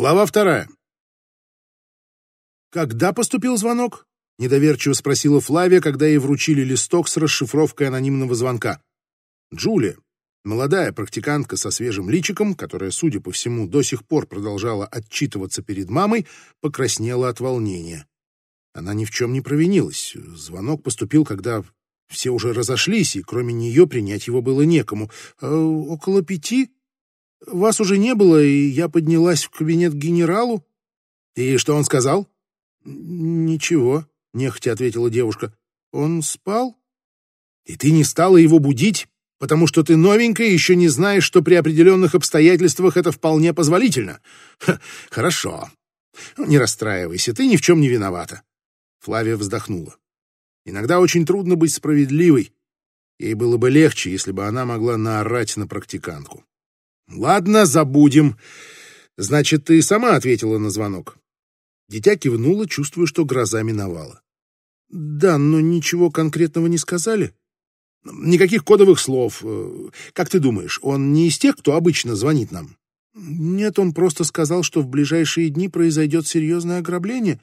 Глава вторая. «Когда поступил звонок?» — недоверчиво спросила Флавия, когда ей вручили листок с расшифровкой анонимного звонка. Джулия, молодая практикантка со свежим личиком, которая, судя по всему, до сих пор продолжала отчитываться перед мамой, покраснела от волнения. Она ни в чем не провинилась. Звонок поступил, когда все уже разошлись, и кроме нее принять его было некому. А около пяти вас уже не было, и я поднялась в кабинет к генералу. И что он сказал? Ничего, нехотя ответила девушка. Он спал? И ты не стала его будить, потому что ты новенькая и еще не знаешь, что при определенных обстоятельствах это вполне позволительно. Ха, хорошо. Не расстраивайся, ты ни в чем не виновата. Флавия вздохнула. Иногда очень трудно быть справедливой. Ей было бы легче, если бы она могла наорать на практикантку. Ладно, забудем. Значит, ты сама ответила на звонок. Дитя кивнуло, чувствуя, что гроза миновала. Да, но ничего конкретного не сказали. Никаких кодовых слов. Как ты думаешь, он не из тех, кто обычно звонит нам? Нет, он просто сказал, что в ближайшие дни произойдет серьезное ограбление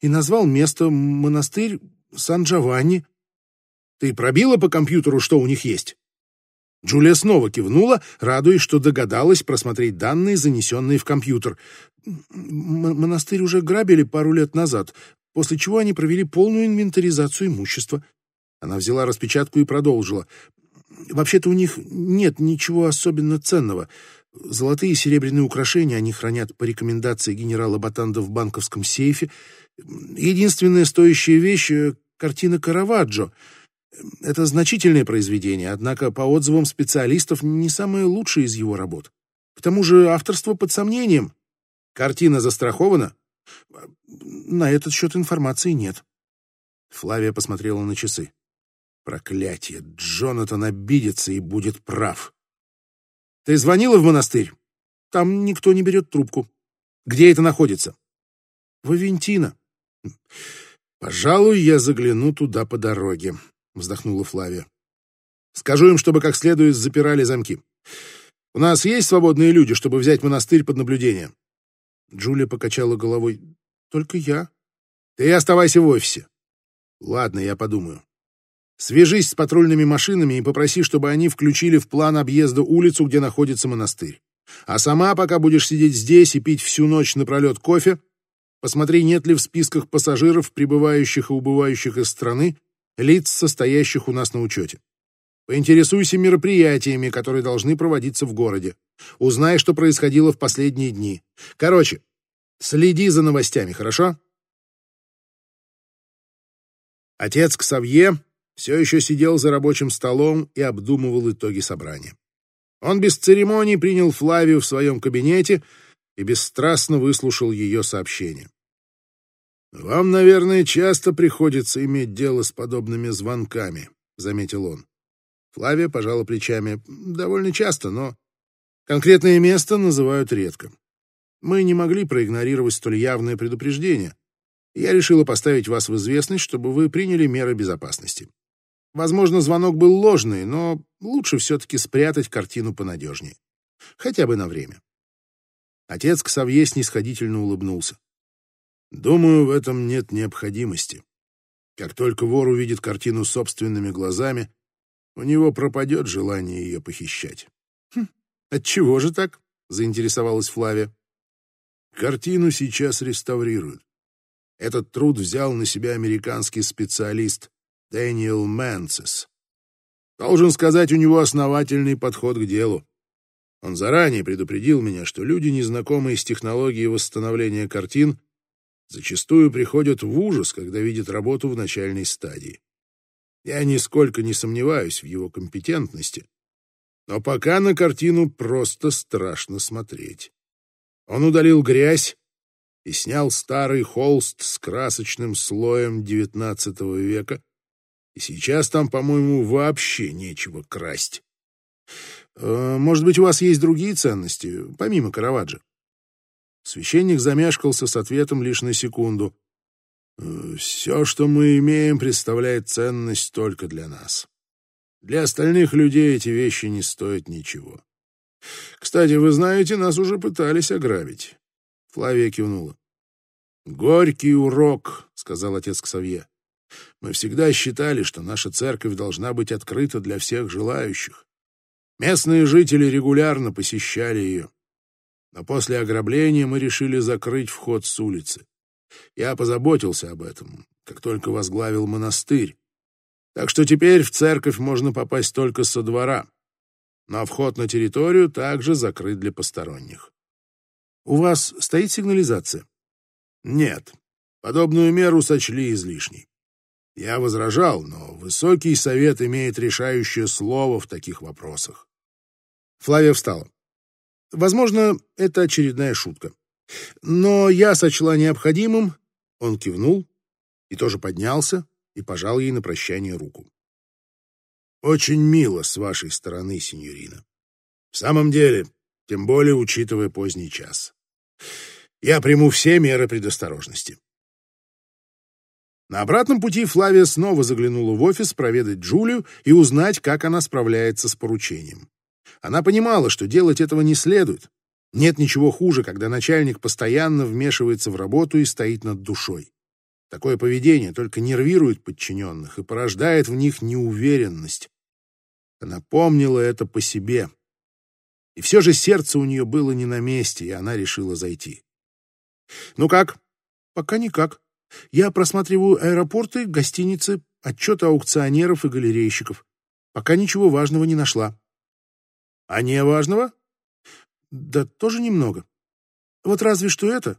и назвал место монастырь Сан-Джованни. Ты пробила по компьютеру, что у них есть? Джулия снова кивнула, радуясь, что догадалась просмотреть данные, занесенные в компьютер. Монастырь уже грабили пару лет назад, после чего они провели полную инвентаризацию имущества. Она взяла распечатку и продолжила. Вообще-то у них нет ничего особенно ценного. Золотые и серебряные украшения они хранят по рекомендации генерала Батанда в банковском сейфе. Единственная стоящая вещь — картина Караваджо — это значительное произведение, однако по отзывам специалистов не самое лучшее из его работ. К тому же авторство под сомнением. Картина застрахована? На этот счет информации нет. Флавия посмотрела на часы. Проклятие, Джонатан обидится и будет прав. Ты звонила в монастырь? Там никто не берет трубку. Где это находится? В Авентино. Пожалуй, я загляну туда по дороге вздохнула Флавия. Скажу им, чтобы как следует запирали замки. У нас есть свободные люди, чтобы взять монастырь под наблюдение. Джулия покачала головой. Только я. Ты оставайся в офисе. Ладно, я подумаю. Свяжись с патрульными машинами и попроси, чтобы они включили в план объезда улицу, где находится монастырь. А сама, пока будешь сидеть здесь и пить всю ночь напролет кофе, посмотри, нет ли в списках пассажиров, прибывающих и убывающих из страны, лиц, состоящих у нас на учете. Поинтересуйся мероприятиями, которые должны проводиться в городе. Узнай, что происходило в последние дни. Короче, следи за новостями, хорошо? Отец Ксавье все еще сидел за рабочим столом и обдумывал итоги собрания. Он без церемоний принял Флавию в своем кабинете и бесстрастно выслушал ее сообщение. «Вам, наверное, часто приходится иметь дело с подобными звонками», — заметил он. Флавия пожала плечами. «Довольно часто, но конкретное место называют редко. Мы не могли проигнорировать столь явное предупреждение. Я решила поставить вас в известность, чтобы вы приняли меры безопасности. Возможно, звонок был ложный, но лучше все-таки спрятать картину понадежнее. Хотя бы на время». Отец Ксавье снисходительно улыбнулся. Думаю, в этом нет необходимости. Как только вор увидит картину собственными глазами, у него пропадет желание ее похищать. Хм, отчего же так? заинтересовалась Флавия. Картину сейчас реставрируют. Этот труд взял на себя американский специалист Дэниел Мэнсис. Должен сказать, у него основательный подход к делу. Он заранее предупредил меня, что люди, незнакомые с технологией восстановления картин, зачастую приходят в ужас, когда видят работу в начальной стадии. Я нисколько не сомневаюсь в его компетентности, но пока на картину просто страшно смотреть. Он удалил грязь и снял старый холст с красочным слоем XIX века, и сейчас там, по-моему, вообще нечего красть. Э, может быть, у вас есть другие ценности, помимо Караваджо? Священник замешкался с ответом лишь на секунду. «Э, «Все, что мы имеем, представляет ценность только для нас. Для остальных людей эти вещи не стоят ничего. Кстати, вы знаете, нас уже пытались ограбить. Флавия кивнула. «Горький урок», — сказал отец Ксавье. «Мы всегда считали, что наша церковь должна быть открыта для всех желающих. Местные жители регулярно посещали ее. Но после ограбления мы решили закрыть вход с улицы. Я позаботился об этом, как только возглавил монастырь. Так что теперь в церковь можно попасть только со двора. Но вход на территорию также закрыт для посторонних. У вас стоит сигнализация? Нет. Подобную меру сочли излишней. Я возражал, но высокий совет имеет решающее слово в таких вопросах. Флавия встала. Возможно, это очередная шутка. Но я сочла необходимым, он кивнул и тоже поднялся и пожал ей на прощание руку. Очень мило с вашей стороны, сеньорина. В самом деле, тем более учитывая поздний час. Я приму все меры предосторожности. На обратном пути Флавия снова заглянула в офис проведать Джулию и узнать, как она справляется с поручением. Она понимала, что делать этого не следует. Нет ничего хуже, когда начальник постоянно вмешивается в работу и стоит над душой. Такое поведение только нервирует подчиненных и порождает в них неуверенность. Она помнила это по себе. И все же сердце у нее было не на месте, и она решила зайти. «Ну как?» «Пока никак. Я просматриваю аэропорты, гостиницы, отчеты аукционеров и галерейщиков. Пока ничего важного не нашла». А не важного? Да тоже немного. Вот разве что это.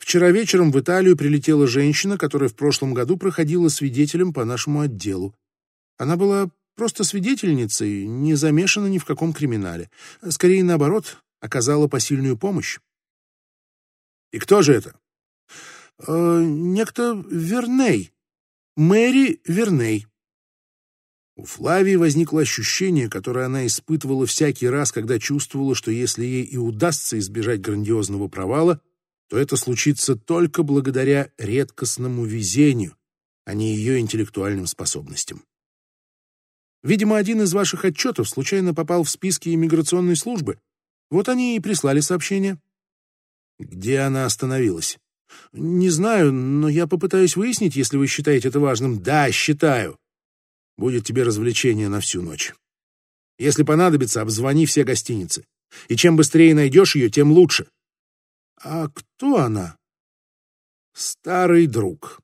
Вчера вечером в Италию прилетела женщина, которая в прошлом году проходила свидетелем по нашему отделу. Она была просто свидетельницей, не замешана ни в каком криминале. Скорее, наоборот, оказала посильную помощь. И кто же это? Э, некто Верней. Мэри Верней. У Флавии возникло ощущение, которое она испытывала всякий раз, когда чувствовала, что если ей и удастся избежать грандиозного провала, то это случится только благодаря редкостному везению, а не ее интеллектуальным способностям. Видимо, один из ваших отчетов случайно попал в списки иммиграционной службы. Вот они и прислали сообщение. Где она остановилась? Не знаю, но я попытаюсь выяснить, если вы считаете это важным. Да, считаю. Будет тебе развлечение на всю ночь. Если понадобится, обзвони все гостиницы. И чем быстрее найдешь ее, тем лучше. А кто она? Старый друг.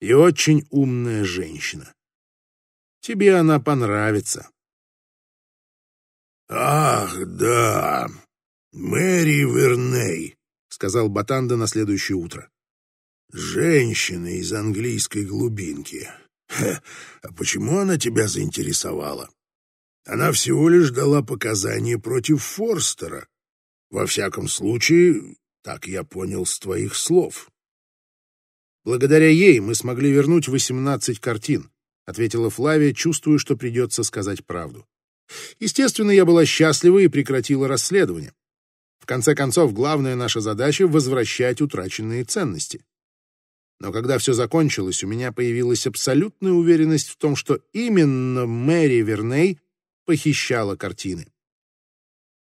И очень умная женщина. Тебе она понравится. Ах, да, Мэри Верней, сказал Батанда на следующее утро. Женщина из английской глубинки. А почему она тебя заинтересовала? Она всего лишь дала показания против Форстера. Во всяком случае, так я понял с твоих слов. Благодаря ей мы смогли вернуть 18 картин, ответила Флавия, чувствуя, что придется сказать правду. Естественно, я была счастлива и прекратила расследование. В конце концов, главная наша задача — возвращать утраченные ценности. Но когда все закончилось, у меня появилась абсолютная уверенность в том, что именно Мэри Верней похищала картины.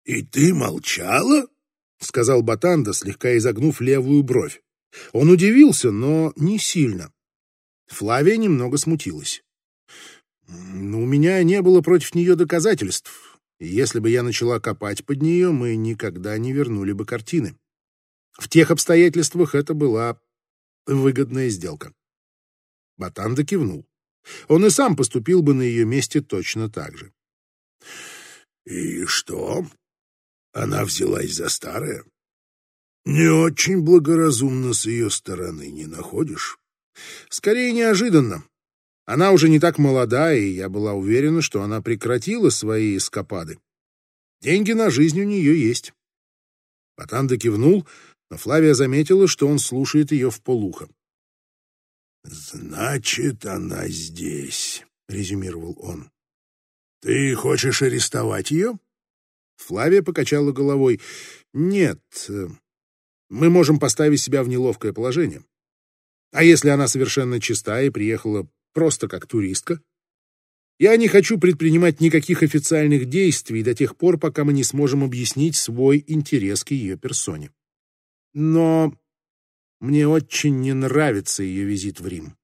«И ты молчала?» — сказал Батанда, слегка изогнув левую бровь. Он удивился, но не сильно. Флавия немного смутилась. «У меня не было против нее доказательств. Если бы я начала копать под нее, мы никогда не вернули бы картины. В тех обстоятельствах это была выгодная сделка. Батанда кивнул. Он и сам поступил бы на ее месте точно так же. «И что? Она взялась за старое? Не очень благоразумно с ее стороны, не находишь?» «Скорее неожиданно. Она уже не так молода, и я была уверена, что она прекратила свои эскапады. Деньги на жизнь у нее есть». Батанда кивнул, но Флавия заметила, что он слушает ее в полухо. «Значит, она здесь», — резюмировал он. «Ты хочешь арестовать ее?» Флавия покачала головой. «Нет, э, мы можем поставить себя в неловкое положение. А если она совершенно чиста и приехала просто как туристка? Я не хочу предпринимать никаких официальных действий до тех пор, пока мы не сможем объяснить свой интерес к ее персоне. Но мне очень не нравится ее визит в Рим.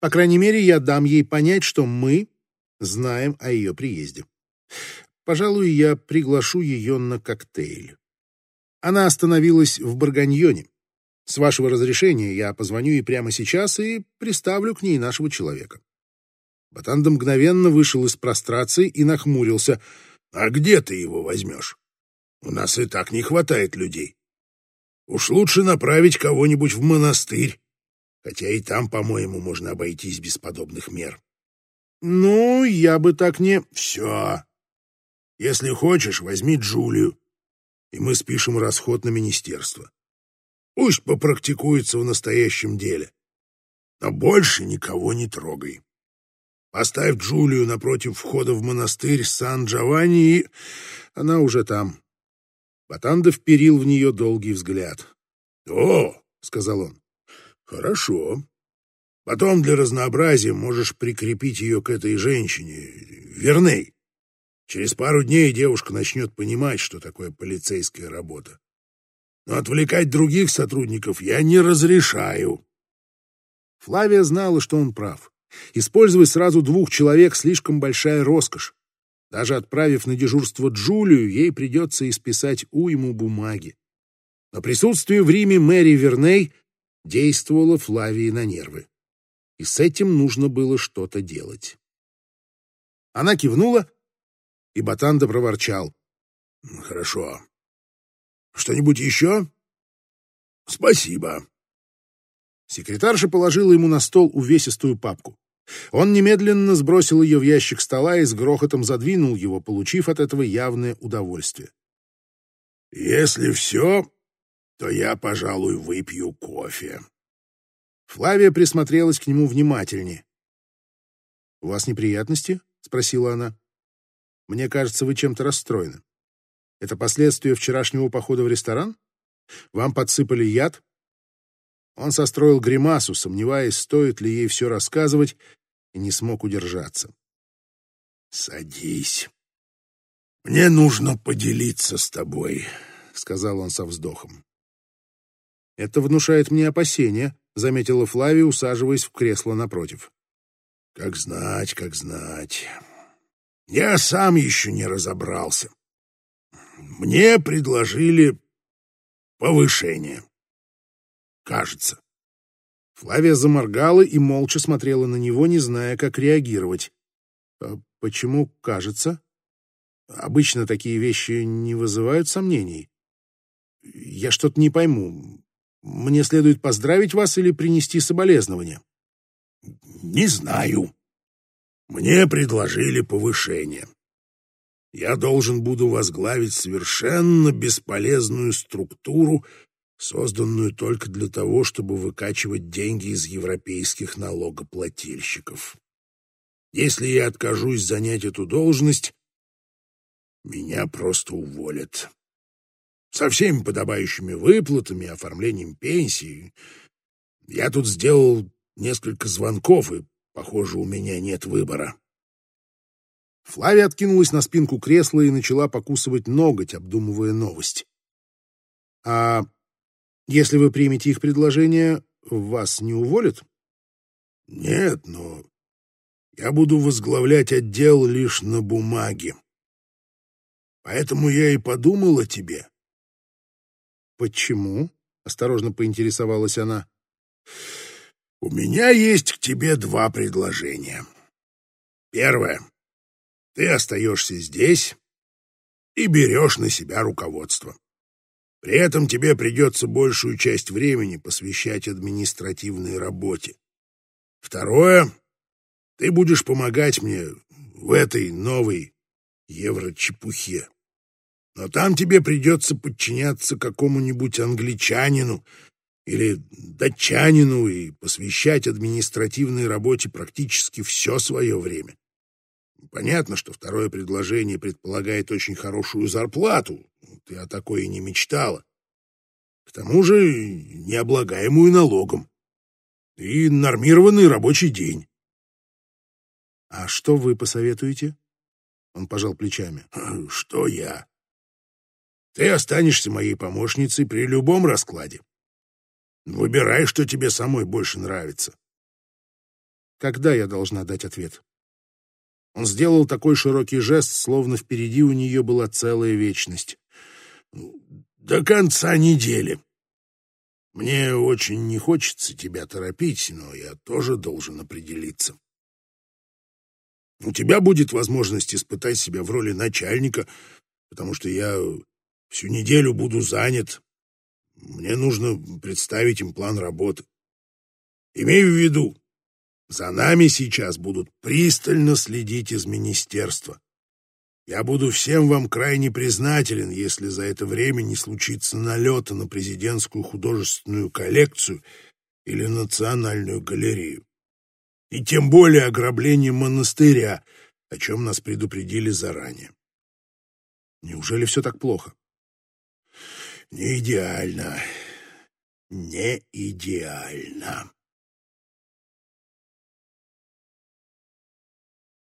По крайней мере, я дам ей понять, что мы знаем о ее приезде. Пожалуй, я приглашу ее на коктейль. Она остановилась в Барганьоне. С вашего разрешения я позвоню ей прямо сейчас и приставлю к ней нашего человека. Батанда мгновенно вышел из прострации и нахмурился. «А где ты его возьмешь? У нас и так не хватает людей. Уж лучше направить кого-нибудь в монастырь, хотя и там, по-моему, можно обойтись без подобных мер». «Ну, я бы так не...» «Все. Если хочешь, возьми Джулию, и мы спишем расход на министерство. Пусть попрактикуется в настоящем деле. Но больше никого не трогай. Поставь Джулию напротив входа в монастырь Сан-Джованни, и она уже там. Батанда вперил в нее долгий взгляд. «О!» — сказал он. «Хорошо. Потом для разнообразия можешь прикрепить ее к этой женщине, Верней. Через пару дней девушка начнет понимать, что такое полицейская работа. Но отвлекать других сотрудников я не разрешаю». Флавия знала, что он прав. Использовать сразу двух человек слишком большая роскошь. Даже отправив на дежурство Джулию, ей придется исписать уйму бумаги. Но присутствие в Риме Мэри Верней действовало Флавии на нервы. И с этим нужно было что-то делать. Она кивнула, и Батанда проворчал. «Хорошо. Что-нибудь еще?» «Спасибо». Секретарша положила ему на стол увесистую папку. Он немедленно сбросил ее в ящик стола и с грохотом задвинул его, получив от этого явное удовольствие. «Если все, то я, пожалуй, выпью кофе». Флавия присмотрелась к нему внимательнее. «У вас неприятности?» — спросила она. «Мне кажется, вы чем-то расстроены. Это последствия вчерашнего похода в ресторан? Вам подсыпали яд?» Он состроил гримасу, сомневаясь, стоит ли ей все рассказывать, и не смог удержаться. «Садись. Мне нужно поделиться с тобой», — сказал он со вздохом. «Это внушает мне опасения», — заметила Флавия, усаживаясь в кресло напротив. «Как знать, как знать. Я сам еще не разобрался. Мне предложили повышение кажется. Флавия заморгала и молча смотрела на него, не зная, как реагировать. А почему кажется? Обычно такие вещи не вызывают сомнений. Я что-то не пойму. Мне следует поздравить вас или принести соболезнования? Не знаю. Мне предложили повышение. Я должен буду возглавить совершенно бесполезную структуру, созданную только для того, чтобы выкачивать деньги из европейских налогоплательщиков. Если я откажусь занять эту должность, меня просто уволят. Со всеми подобающими выплатами, оформлением пенсии. Я тут сделал несколько звонков, и, похоже, у меня нет выбора. Флавия откинулась на спинку кресла и начала покусывать ноготь, обдумывая новость. «А если вы примете их предложение, вас не уволят? Нет, но я буду возглавлять отдел лишь на бумаге. Поэтому я и подумал о тебе. Почему? Осторожно поинтересовалась она. У меня есть к тебе два предложения. Первое. Ты остаешься здесь и берешь на себя руководство. При этом тебе придется большую часть времени посвящать административной работе. Второе, ты будешь помогать мне в этой новой еврочепухе. Но там тебе придется подчиняться какому-нибудь англичанину или датчанину и посвящать административной работе практически все свое время. Понятно, что второе предложение предполагает очень хорошую зарплату, ты о такой и не мечтала. К тому же необлагаемую налогом. И нормированный рабочий день. А что вы посоветуете? Он пожал плечами. Что я? Ты останешься моей помощницей при любом раскладе. Выбирай, что тебе самой больше нравится. Когда я должна дать ответ? Он сделал такой широкий жест, словно впереди у нее была целая вечность. До конца недели. Мне очень не хочется тебя торопить, но я тоже должен определиться. У тебя будет возможность испытать себя в роли начальника, потому что я всю неделю буду занят. Мне нужно представить им план работы. Имею в виду, за нами сейчас будут пристально следить из министерства. Я буду всем вам крайне признателен, если за это время не случится налета на президентскую художественную коллекцию или национальную галерею. И тем более ограбление монастыря, о чем нас предупредили заранее. Неужели все так плохо? Не идеально. Не идеально.